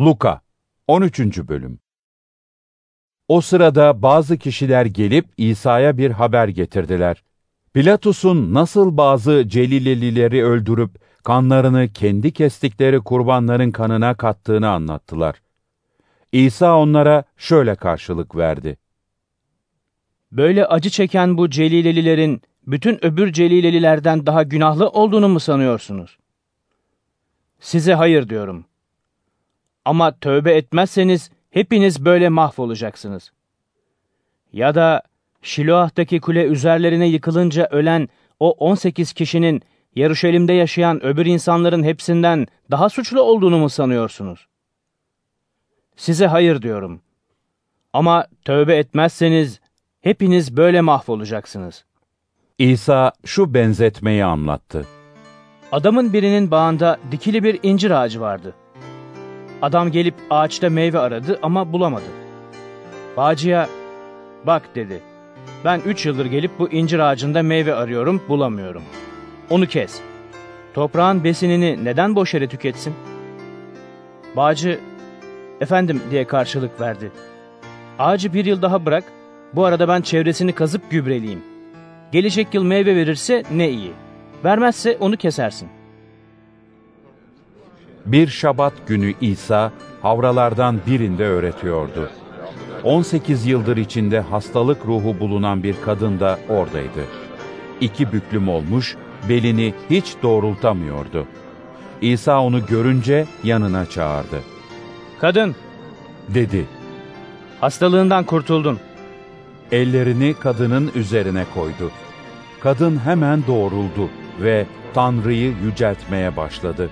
Luka 13. Bölüm O sırada bazı kişiler gelip İsa'ya bir haber getirdiler. Pilatus'un nasıl bazı Celilelileri öldürüp kanlarını kendi kestikleri kurbanların kanına kattığını anlattılar. İsa onlara şöyle karşılık verdi. Böyle acı çeken bu Celilelilerin bütün öbür Celilelilerden daha günahlı olduğunu mu sanıyorsunuz? Size hayır diyorum. Ama tövbe etmezseniz hepiniz böyle mahvolacaksınız. Ya da Şiloah'taki kule üzerlerine yıkılınca ölen o 18 kişinin Yaruşalim'de yaşayan öbür insanların hepsinden daha suçlu olduğunu mu sanıyorsunuz? Size hayır diyorum. Ama tövbe etmezseniz hepiniz böyle mahvolacaksınız. İsa şu benzetmeyi anlattı. Adamın birinin bağında dikili bir incir ağacı vardı. Adam gelip ağaçta meyve aradı ama bulamadı. Bağcıya, bak dedi, ben üç yıldır gelip bu incir ağacında meyve arıyorum, bulamıyorum. Onu kes. Toprağın besinini neden boş yere tüketsin? Bağcı, efendim diye karşılık verdi. Ağacı bir yıl daha bırak, bu arada ben çevresini kazıp gübreleyeyim. Gelecek yıl meyve verirse ne iyi. Vermezse onu kesersin. Bir şabat günü İsa havralardan birinde öğretiyordu. 18 yıldır içinde hastalık ruhu bulunan bir kadın da oradaydı. İki büklüm olmuş, belini hiç doğrultamıyordu. İsa onu görünce yanına çağırdı. Kadın, Dedi, hastalığından kurtuldun. ellerini kadının üzerine koydu. Kadın hemen doğruldu ve Tanrı'yı yüceltmeye başladı.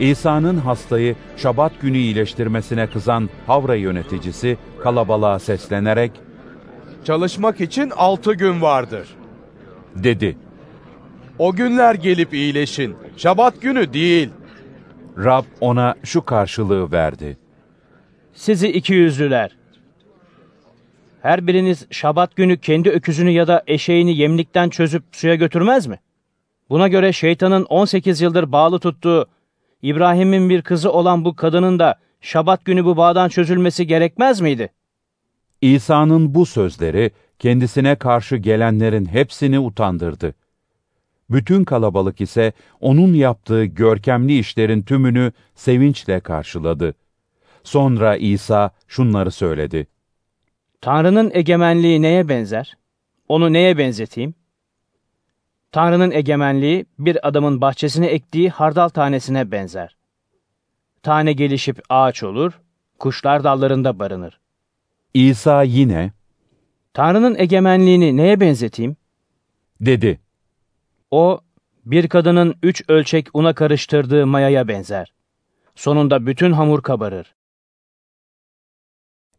İsa'nın hastayı şabat günü iyileştirmesine kızan Havra yöneticisi kalabalığa seslenerek Çalışmak için altı gün vardır. dedi. O günler gelip iyileşin. Şabat günü değil. Rab ona şu karşılığı verdi. Sizi iki yüzlüler. Her biriniz şabat günü kendi öküzünü ya da eşeğini yemlikten çözüp suya götürmez mi? Buna göre şeytanın 18 yıldır bağlı tuttuğu İbrahim'in bir kızı olan bu kadının da şabat günü bu bağdan çözülmesi gerekmez miydi? İsa'nın bu sözleri kendisine karşı gelenlerin hepsini utandırdı. Bütün kalabalık ise onun yaptığı görkemli işlerin tümünü sevinçle karşıladı. Sonra İsa şunları söyledi. Tanrı'nın egemenliği neye benzer? Onu neye benzeteyim? Tanrı'nın egemenliği bir adamın bahçesine ektiği hardal tanesine benzer. Tane gelişip ağaç olur, kuşlar dallarında barınır. İsa yine Tanrı'nın egemenliğini neye benzeteyim? dedi. O, bir kadının üç ölçek una karıştırdığı mayaya benzer. Sonunda bütün hamur kabarır.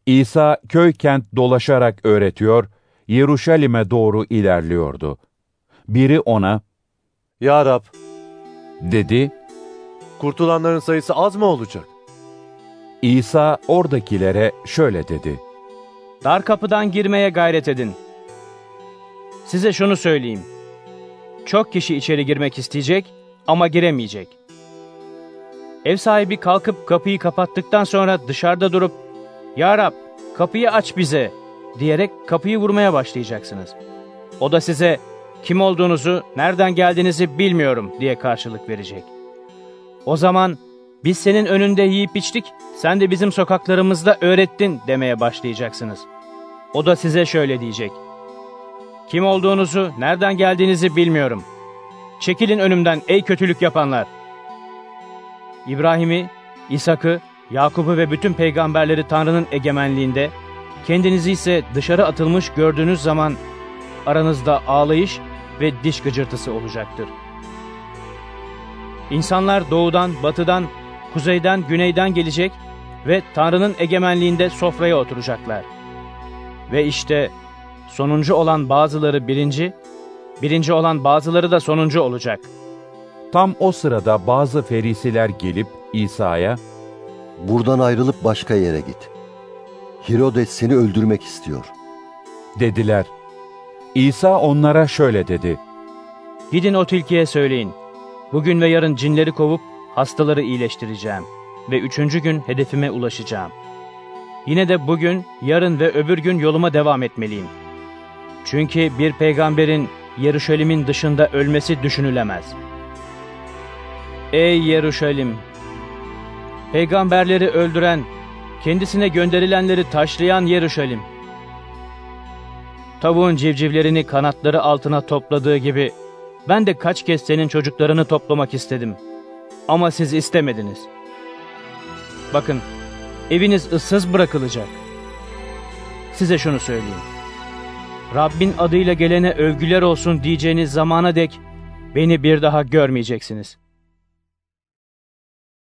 İsa köy kent dolaşarak öğretiyor, Yeruşalim'e doğru ilerliyordu. Biri ona Ya Rab, dedi, kurtulanların sayısı az mı olacak? İsa oradakilere şöyle dedi. Dar kapıdan girmeye gayret edin. Size şunu söyleyeyim. Çok kişi içeri girmek isteyecek ama giremeyecek. Ev sahibi kalkıp kapıyı kapattıktan sonra dışarıda durup ''Ya Rab, kapıyı aç bize'' diyerek kapıyı vurmaya başlayacaksınız. O da size kim olduğunuzu, nereden geldiğinizi bilmiyorum diye karşılık verecek. O zaman biz senin önünde yiyip içtik, sen de bizim sokaklarımızda öğrettin demeye başlayacaksınız. O da size şöyle diyecek. Kim olduğunuzu, nereden geldiğinizi bilmiyorum. Çekilin önümden ey kötülük yapanlar. İbrahim'i, İshak'ı, Yakup'u ve bütün peygamberleri Tanrı'nın egemenliğinde, kendinizi ise dışarı atılmış gördüğünüz zaman aranızda ağlayış ve diş gıcırtısı olacaktır. İnsanlar doğudan, batıdan, kuzeyden, güneyden gelecek ve Tanrı'nın egemenliğinde sofraya oturacaklar. Ve işte sonuncu olan bazıları birinci, birinci olan bazıları da sonuncu olacak. Tam o sırada bazı ferisiler gelip İsa'ya Buradan ayrılıp başka yere git. Herodes seni öldürmek istiyor. dediler. İsa onlara şöyle dedi. Gidin o tilkiye söyleyin. Bugün ve yarın cinleri kovup hastaları iyileştireceğim. ve üçüncü gün hedefime ulaşacağım. Yine de bugün, yarın ve öbür gün yoluma devam etmeliyim. Çünkü bir peygamberin Yeruşalim'in dışında ölmesi düşünülemez. Ey Yeruşalim! Peygamberleri öldüren, kendisine gönderilenleri taşlayan Yeruşalim! Tavuğun civcivlerini kanatları altına topladığı gibi ben de kaç kez senin çocuklarını toplamak istedim. Ama siz istemediniz. Bakın, eviniz ıssız bırakılacak. Size şunu söyleyeyim. Rabbin adıyla gelene övgüler olsun diyeceğiniz zamana dek beni bir daha görmeyeceksiniz.